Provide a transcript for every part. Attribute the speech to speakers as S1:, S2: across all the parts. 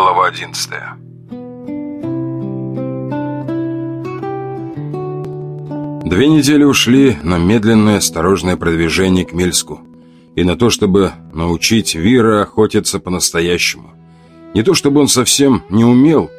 S1: Глава 11 Две недели ушли на медленное, осторожное продвижение к Мельску и на то, чтобы научить Вира охотиться по-настоящему. Не то чтобы он совсем не умел,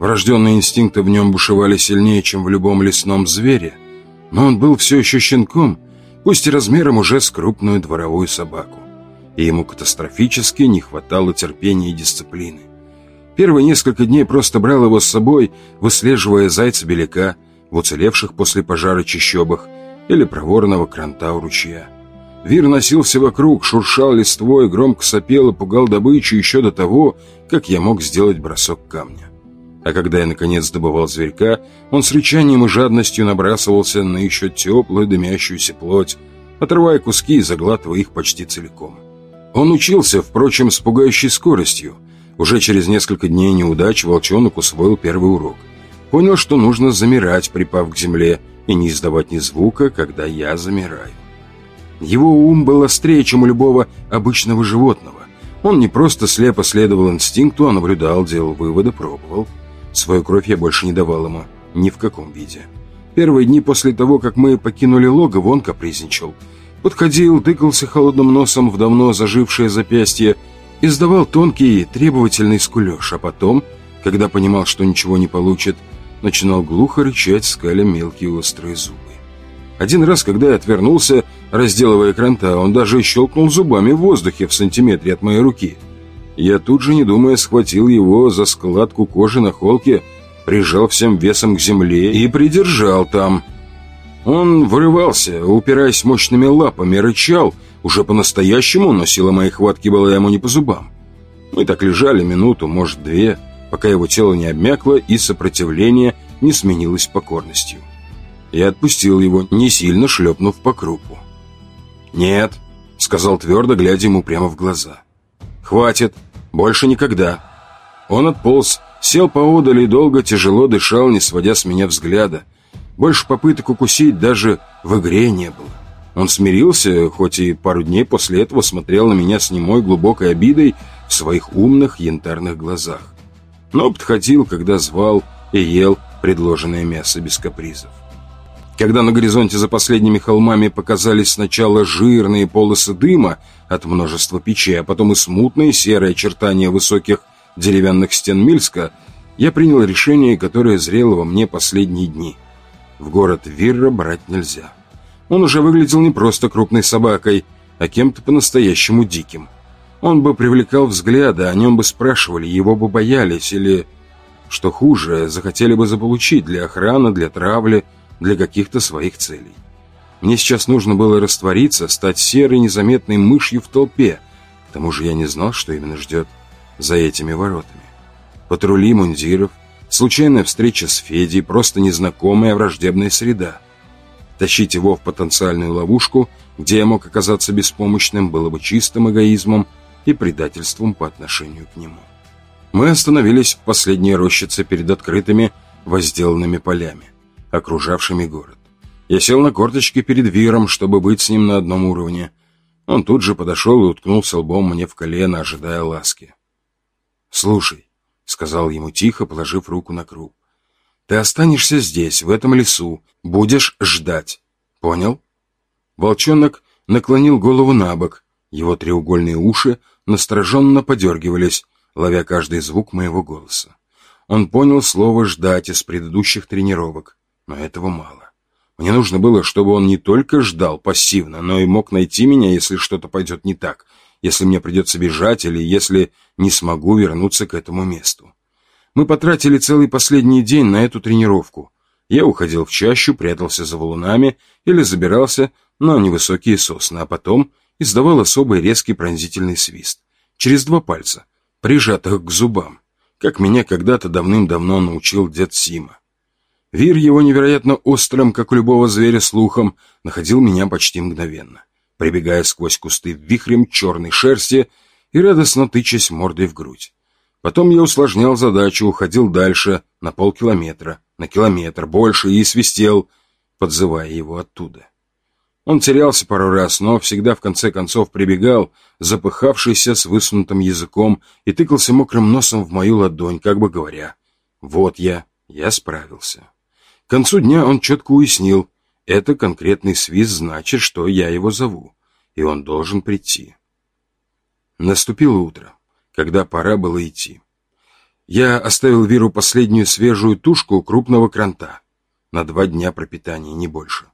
S1: врожденные инстинкты в нем бушевали сильнее, чем в любом лесном звере, но он был все еще щенком, пусть и размером уже с крупную дворовую собаку, и ему катастрофически не хватало терпения и дисциплины. Первые несколько дней просто брал его с собой, выслеживая зайца-беляка в уцелевших после пожара чащобах или проворного кранта у ручья. Вир носился вокруг, шуршал листвой, громко сопел и пугал добычу еще до того, как я мог сделать бросок камня. А когда я, наконец, добывал зверька, он с рычанием и жадностью набрасывался на еще теплую дымящуюся плоть, отрывая куски и заглатывая их почти целиком. Он учился, впрочем, с пугающей скоростью. Уже через несколько дней неудач волчонок усвоил первый урок. Понял, что нужно замирать, припав к земле, и не издавать ни звука, когда я замираю. Его ум был острее, чем у любого обычного животного. Он не просто слепо следовал инстинкту, а наблюдал, делал выводы, пробовал. Свою кровь я больше не давал ему, ни в каком виде. Первые дни после того, как мы покинули логово, он капризничал. Подходил, тыкался холодным носом в давно зажившее запястье, издавал тонкий требовательный скулеж, а потом, когда понимал, что ничего не получит, начинал глухо рычать, скаля мелкие острые зубы. Один раз, когда я отвернулся, разделывая кранта, он даже щелкнул зубами в воздухе в сантиметре от моей руки – я тут же, не думая, схватил его за складку кожи на холке, прижал всем весом к земле и придержал там. Он вырывался, упираясь мощными лапами, рычал, уже по-настоящему, но сила моей хватки была ему не по зубам. Мы так лежали минуту, может, две, пока его тело не обмякло и сопротивление не сменилось покорностью. Я отпустил его, не сильно шлепнув по крупу. «Нет», — сказал твердо, глядя ему прямо в глаза. «Хватит. Больше никогда». Он отполз, сел поодаль и долго тяжело дышал, не сводя с меня взгляда. Больше попыток укусить даже в игре не было. Он смирился, хоть и пару дней после этого смотрел на меня с немой глубокой обидой в своих умных янтарных глазах. Но подходил, когда звал и ел предложенное мясо без капризов. Когда на горизонте за последними холмами показались сначала жирные полосы дыма от множества печей, а потом и смутные серые очертания высоких деревянных стен Мильска, я принял решение, которое зрело во мне последние дни. В город Вирра брать нельзя. Он уже выглядел не просто крупной собакой, а кем-то по-настоящему диким. Он бы привлекал взгляды, о нем бы спрашивали, его бы боялись или, что хуже, захотели бы заполучить для охраны, для травли, для каких-то своих целей. Мне сейчас нужно было раствориться, стать серой незаметной мышью в толпе. К тому же я не знал, что именно ждет за этими воротами. Патрули мундиров, случайная встреча с Федей, просто незнакомая враждебная среда. Тащить его в потенциальную ловушку, где я мог оказаться беспомощным, было бы чистым эгоизмом и предательством по отношению к нему. Мы остановились в последней рощице перед открытыми возделанными полями окружавшими город. Я сел на корточки перед Виром, чтобы быть с ним на одном уровне. Он тут же подошел и уткнулся лбом мне в колено, ожидая ласки. «Слушай», — сказал ему тихо, положив руку на круг, — «ты останешься здесь, в этом лесу, будешь ждать. Понял?» Волчонок наклонил голову на бок, его треугольные уши настороженно подергивались, ловя каждый звук моего голоса. Он понял слово «ждать» из предыдущих тренировок. Но этого мало. Мне нужно было, чтобы он не только ждал пассивно, но и мог найти меня, если что-то пойдет не так, если мне придется бежать или если не смогу вернуться к этому месту. Мы потратили целый последний день на эту тренировку. Я уходил в чащу, прятался за валунами или забирался на невысокие сосны, а потом издавал особый резкий пронзительный свист. Через два пальца, прижатых к зубам, как меня когда-то давным-давно научил дед Сима. Вир его невероятно острым, как у любого зверя, слухом, находил меня почти мгновенно, прибегая сквозь кусты вихрем черной шерсти и радостно тычась мордой в грудь. Потом я усложнял задачу, уходил дальше, на полкилометра, на километр, больше, и свистел, подзывая его оттуда. Он терялся пару раз, но всегда в конце концов прибегал, запыхавшийся с высунутым языком, и тыкался мокрым носом в мою ладонь, как бы говоря, «Вот я, я справился». К концу дня он четко уяснил, это конкретный свист значит, что я его зову, и он должен прийти. Наступило утро, когда пора было идти. Я оставил Виру последнюю свежую тушку крупного кранта. На два дня пропитания, не больше.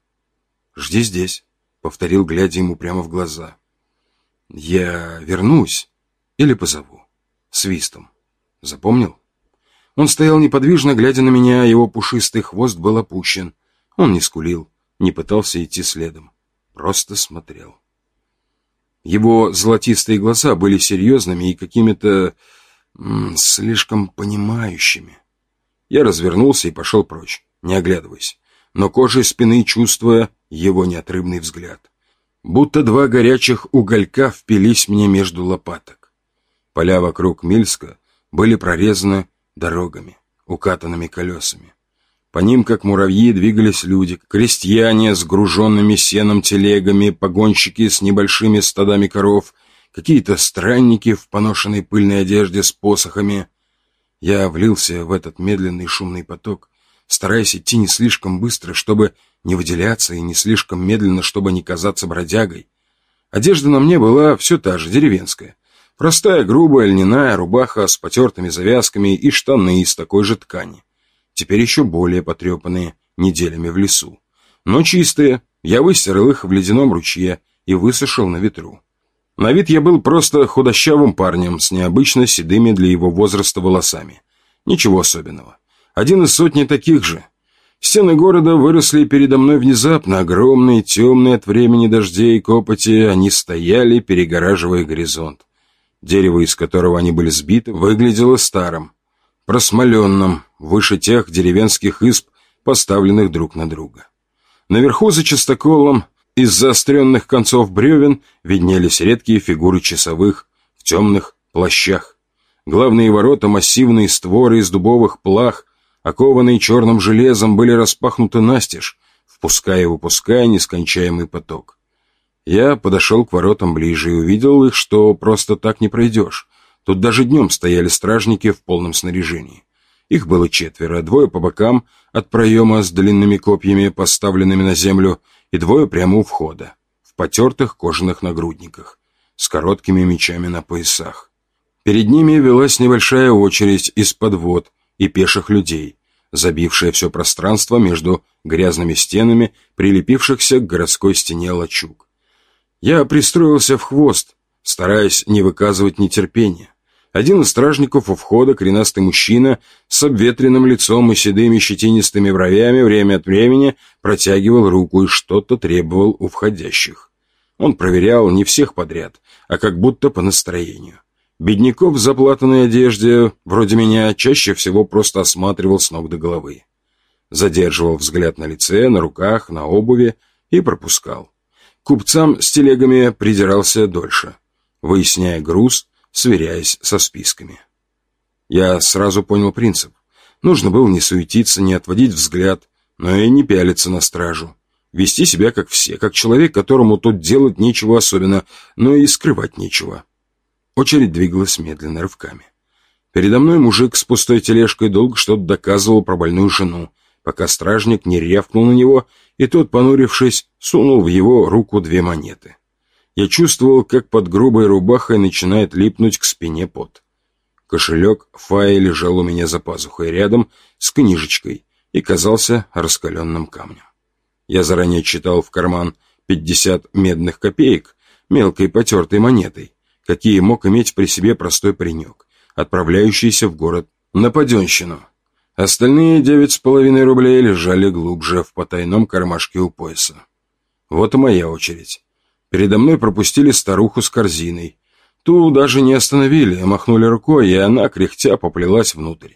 S1: «Жди здесь», — повторил, глядя ему прямо в глаза. «Я вернусь или позову?» Свистом. Запомнил? Он стоял неподвижно, глядя на меня, его пушистый хвост был опущен. Он не скулил, не пытался идти следом. Просто смотрел. Его золотистые глаза были серьезными и какими-то слишком понимающими. Я развернулся и пошел прочь, не оглядываясь, но кожей спины чувствуя его неотрывный взгляд. Будто два горячих уголька впились мне между лопаток. Поля вокруг Мильска были прорезаны дорогами, укатанными колесами. По ним, как муравьи, двигались люди, крестьяне с груженными сеном телегами, погонщики с небольшими стадами коров, какие-то странники в поношенной пыльной одежде с посохами. Я влился в этот медленный шумный поток, стараясь идти не слишком быстро, чтобы не выделяться, и не слишком медленно, чтобы не казаться бродягой. Одежда на мне была все та же, деревенская. Простая, грубая, льняная рубаха с потертыми завязками и штаны из такой же ткани теперь еще более потрепанные неделями в лесу. Но чистые, я выстирал их в ледяном ручье и высушил на ветру. На вид я был просто худощавым парнем с необычно седыми для его возраста волосами. Ничего особенного. Один из сотни таких же. Стены города выросли передо мной внезапно, огромные, темные от времени дождей и копоти, они стояли, перегораживая горизонт. Дерево, из которого они были сбиты, выглядело старым, просмоленным, выше тех деревенских изб, поставленных друг на друга. Наверху за частоколом из заостренных концов бревен виднелись редкие фигуры часовых в темных плащах. Главные ворота, массивные створы из дубовых плах, окованные черным железом, были распахнуты настежь, впуская и выпуская нескончаемый поток. Я подошел к воротам ближе и увидел их, что просто так не пройдешь. Тут даже днем стояли стражники в полном снаряжении. Их было четверо, двое по бокам от проема с длинными копьями, поставленными на землю, и двое прямо у входа, в потертых кожаных нагрудниках, с короткими мечами на поясах. Перед ними велась небольшая очередь из подвод и пеших людей, забившая все пространство между грязными стенами, прилепившихся к городской стене лачуг. Я пристроился в хвост, стараясь не выказывать нетерпения. Один из стражников у входа, коренастый мужчина, с обветренным лицом и седыми щетинистыми бровями, время от времени протягивал руку и что-то требовал у входящих. Он проверял не всех подряд, а как будто по настроению. Бедняков в заплатанной одежде, вроде меня, чаще всего просто осматривал с ног до головы. Задерживал взгляд на лице, на руках, на обуви и пропускал. Купцам с телегами придирался дольше, выясняя груз, сверяясь со списками. Я сразу понял принцип. Нужно было не суетиться, не отводить взгляд, но и не пялиться на стражу. Вести себя как все, как человек, которому тут делать нечего особенно, но и скрывать нечего. Очередь двигалась медленно рывками. Передо мной мужик с пустой тележкой долго что-то доказывал про больную жену, пока стражник не рявкнул на него, и тот, понурившись, сунул в его руку две монеты. Я чувствовал, как под грубой рубахой начинает липнуть к спине пот. Кошелек Фаи лежал у меня за пазухой рядом с книжечкой и казался раскаленным камнем. Я заранее читал в карман 50 медных копеек мелкой потертой монетой, какие мог иметь при себе простой паренек, отправляющийся в город на паденщину. Остальные девять с половиной рублей лежали глубже в потайном кармашке у пояса. Вот и моя очередь. Передо мной пропустили старуху с корзиной. Ту даже не остановили, а махнули рукой, и она, кряхтя, поплелась внутрь.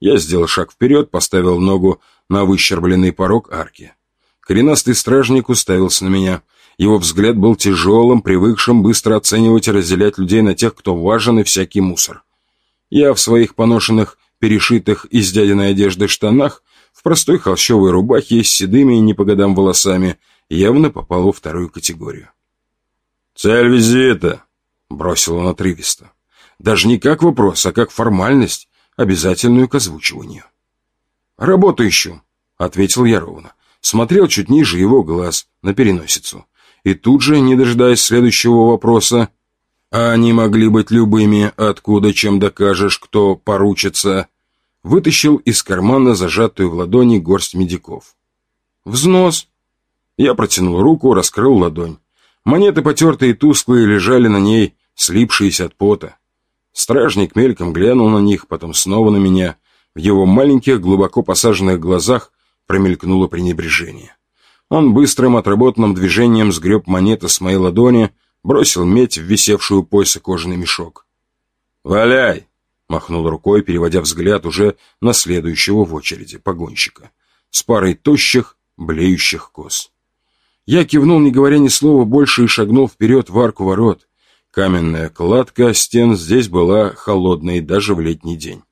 S1: Я сделал шаг вперед, поставил ногу на выщербленный порог арки. Коренастый стражник уставился на меня. Его взгляд был тяжелым, привыкшим быстро оценивать и разделять людей на тех, кто важен и всякий мусор. Я в своих поношенных, перешитых из дядиной одежды штанах, в простой холщовой рубахе с седыми и не по годам волосами явно попал во вторую категорию. «Цель визита!» — бросил он отрывисто. Даже не как вопрос, а как формальность, обязательную к озвучиванию. «Работу ищу», — ответил я ровно. Смотрел чуть ниже его глаз, на переносицу. И тут же, не дожидаясь следующего вопроса, «А они могли быть любыми, откуда, чем докажешь, кто поручится?» Вытащил из кармана зажатую в ладони горсть медиков. «Взнос!» Я протянул руку, раскрыл ладонь. Монеты потертые и тусклые лежали на ней, слипшиеся от пота. Стражник мельком глянул на них, потом снова на меня. В его маленьких, глубоко посаженных глазах промелькнуло пренебрежение. Он быстрым отработанным движением сгреб монеты с моей ладони, бросил медь в висевшую пояса кожаный мешок. «Валяй!» — махнул рукой, переводя взгляд уже на следующего в очереди погонщика, с парой тощих, блеющих коз. Я кивнул, не говоря ни слова больше, и шагнул вперед в арку ворот. Каменная кладка стен здесь была холодной даже в летний день,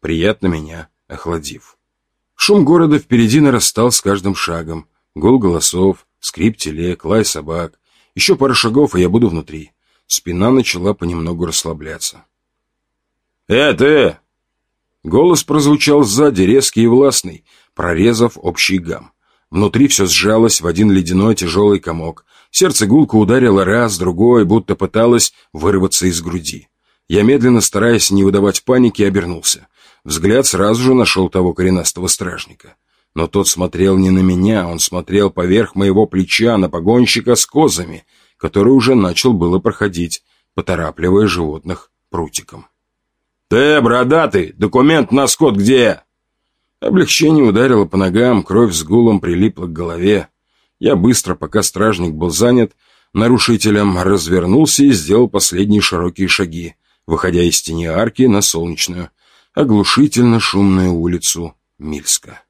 S1: приятно меня охладив. Шум города впереди нарастал с каждым шагом. Гул голосов, скрип телег, лай собак. Еще пара шагов, и я буду внутри. Спина начала понемногу расслабляться. «Э, ты!» Голос прозвучал сзади, резкий и властный, прорезав общий гам. Внутри все сжалось в один ледяной тяжелый комок. Сердце гулко ударило раз, другой, будто пыталось вырваться из груди. Я медленно, стараясь не выдавать паники, обернулся. Взгляд сразу же нашел того коренастого стражника. Но тот смотрел не на меня, он смотрел поверх моего плеча на погонщика с козами, который уже начал было проходить, поторапливая животных прутиком. «Ты, бородатый, документ на скот где?» Облегчение ударило по ногам, кровь с гулом прилипла к голове. Я быстро, пока стражник был занят, нарушителем развернулся и сделал последние широкие шаги, выходя из тени арки на солнечную, оглушительно шумную улицу Мильска.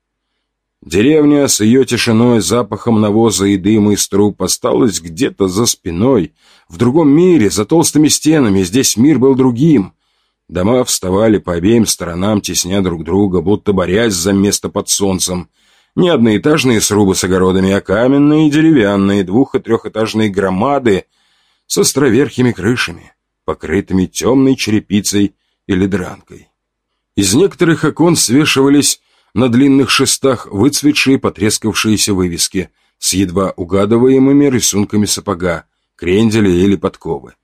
S1: Деревня с ее тишиной, запахом навоза и дыма из труб осталась где-то за спиной, в другом мире, за толстыми стенами, здесь мир был другим — Дома вставали по обеим сторонам, тесня друг друга, будто борясь за место под солнцем. Не одноэтажные срубы с огородами, а каменные и деревянные, двух- и трехэтажные громады с островерхими крышами, покрытыми темной черепицей или дранкой. Из некоторых окон свешивались на длинных шестах выцветшие потрескавшиеся вывески с едва угадываемыми рисунками сапога, кренделя или подковы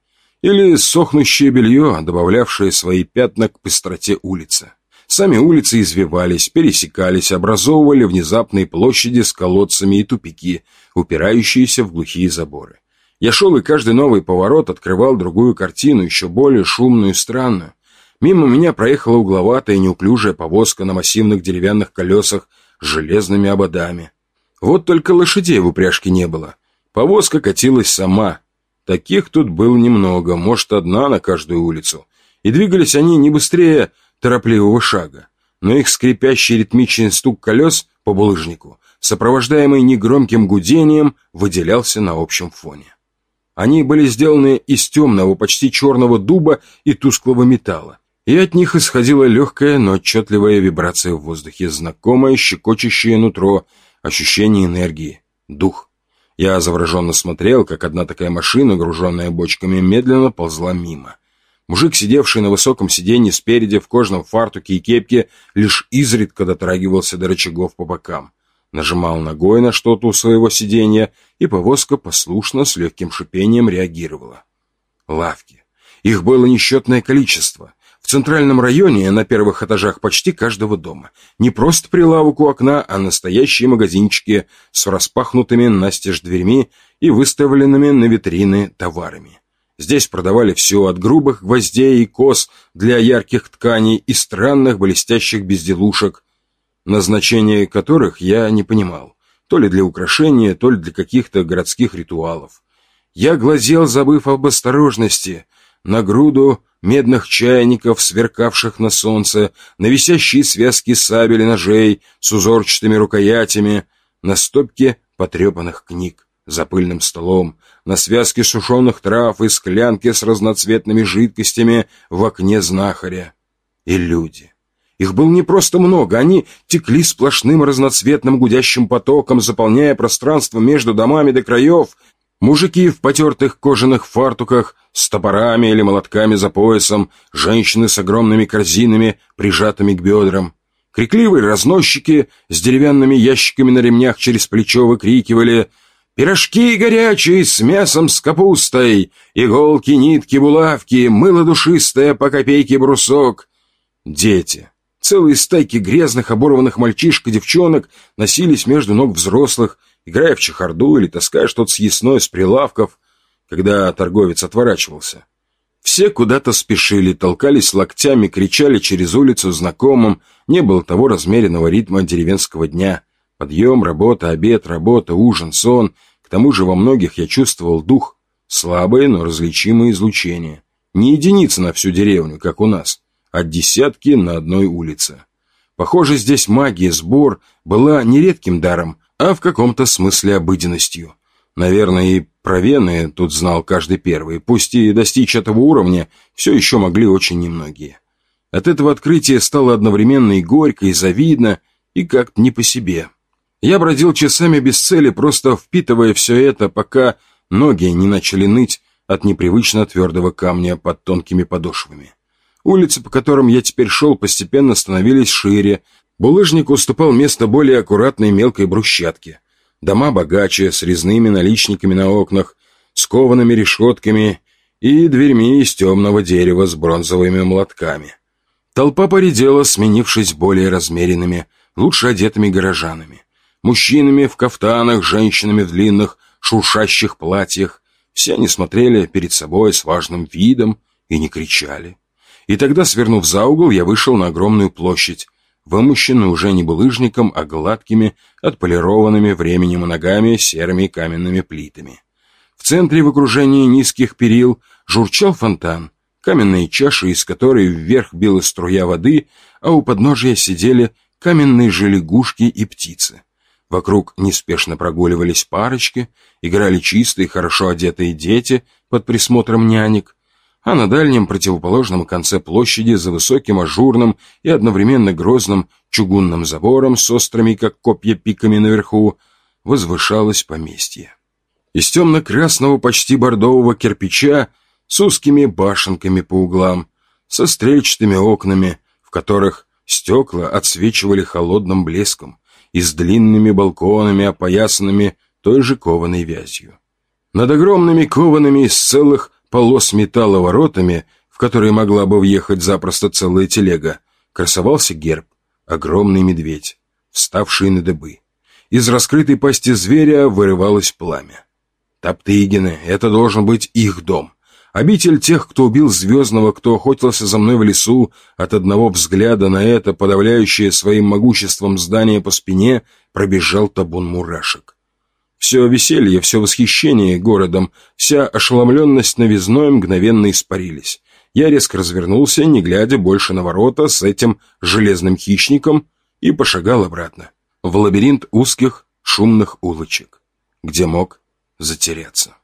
S1: или сохнущее белье, добавлявшее свои пятна к пестроте улицы. Сами улицы извивались, пересекались, образовывали внезапные площади с колодцами и тупики, упирающиеся в глухие заборы. Я шел, и каждый новый поворот открывал другую картину, еще более шумную и странную. Мимо меня проехала угловатая неуклюжая повозка на массивных деревянных колесах с железными ободами. Вот только лошадей в упряжке не было. Повозка катилась сама, Таких тут было немного, может, одна на каждую улицу. И двигались они не быстрее торопливого шага. Но их скрипящий ритмичный стук колес по булыжнику, сопровождаемый негромким гудением, выделялся на общем фоне. Они были сделаны из темного, почти черного дуба и тусклого металла, и от них исходила легкая, но отчетливая вибрация в воздухе, знакомое щекочущее нутро, ощущение энергии, дух. Я завороженно смотрел, как одна такая машина, груженная бочками, медленно ползла мимо. Мужик, сидевший на высоком сиденье спереди в кожаном фартуке и кепке, лишь изредка дотрагивался до рычагов по бокам. Нажимал ногой на что-то у своего сиденья, и повозка послушно с легким шипением реагировала. Лавки. Их было несчетное количество. Центральном районе, на первых этажах почти каждого дома. Не просто прилавок у окна, а настоящие магазинчики с распахнутыми настежь дверьми и выставленными на витрины товарами. Здесь продавали все от грубых гвоздей и кос для ярких тканей и странных блестящих безделушек, назначение которых я не понимал, то ли для украшения, то ли для каких-то городских ритуалов. Я глазел, забыв об осторожности, на груду медных чайников, сверкавших на солнце, на висящие связки сабель и ножей с узорчатыми рукоятями, на стопке потрепанных книг за пыльным столом, на связке сушеных трав и склянки с разноцветными жидкостями в окне знахаря. И люди. Их было не просто много, они текли сплошным разноцветным гудящим потоком, заполняя пространство между домами до краев. Мужики в потертых кожаных фартуках, с топорами или молотками за поясом, женщины с огромными корзинами, прижатыми к бедрам. Крикливые разносчики с деревянными ящиками на ремнях через плечо выкрикивали «Пирожки горячие с мясом с капустой, иголки, нитки, булавки, мыло душистое по копейке брусок». Дети, Целые стайки грязных, оборванных мальчишек и девчонок носились между ног взрослых, играя в чехарду или таская что-то съестное с прилавков, когда торговец отворачивался. Все куда-то спешили, толкались локтями, кричали через улицу знакомым, не было того размеренного ритма деревенского дня. Подъем, работа, обед, работа, ужин, сон. К тому же во многих я чувствовал дух. Слабое, но различимое излучение. Не единица на всю деревню, как у нас от десятки на одной улице. Похоже, здесь магия, сбор была не редким даром, а в каком-то смысле обыденностью. Наверное, и про вены тут знал каждый первый, пусть и достичь этого уровня все еще могли очень немногие. От этого открытия стало одновременно и горько, и завидно, и как-то не по себе. Я бродил часами без цели, просто впитывая все это, пока ноги не начали ныть от непривычно твердого камня под тонкими подошвами. Улицы, по которым я теперь шел, постепенно становились шире. Булыжник уступал место более аккуратной мелкой брусчатке. Дома богаче, с резными наличниками на окнах, с коваными решетками и дверьми из темного дерева с бронзовыми молотками. Толпа поредела, сменившись более размеренными, лучше одетыми горожанами. Мужчинами в кафтанах, женщинами в длинных, шуршащих платьях. Все они смотрели перед собой с важным видом и не кричали. И тогда, свернув за угол, я вышел на огромную площадь, вымощенную уже не булыжником, а гладкими, отполированными временем ногами серыми каменными плитами. В центре, в окружении низких перил, журчал фонтан, каменные чаши, из которой вверх била струя воды, а у подножия сидели каменные же лягушки и птицы. Вокруг неспешно прогуливались парочки, играли чистые, хорошо одетые дети под присмотром нянек, а на дальнем противоположном конце площади за высоким ажурным и одновременно грозным чугунным забором с острыми, как копья, пиками наверху возвышалось поместье. Из темно-красного, почти бордового кирпича с узкими башенками по углам, со стрельчатыми окнами, в которых стекла отсвечивали холодным блеском и с длинными балконами, опоясанными той же кованой вязью. Над огромными коваными из целых полос металла воротами, в которые могла бы въехать запросто целая телега, красовался герб — огромный медведь, вставший на дыбы. Из раскрытой пасти зверя вырывалось пламя. Топтыгины — это должен быть их дом. Обитель тех, кто убил Звездного, кто охотился за мной в лесу, от одного взгляда на это, подавляющее своим могуществом здание по спине, пробежал табун мурашек. Все веселье, все восхищение городом, вся ошеломленность новизной мгновенно испарились. Я резко развернулся, не глядя больше на ворота с этим железным хищником, и пошагал обратно, в лабиринт узких, шумных улочек, где мог затеряться.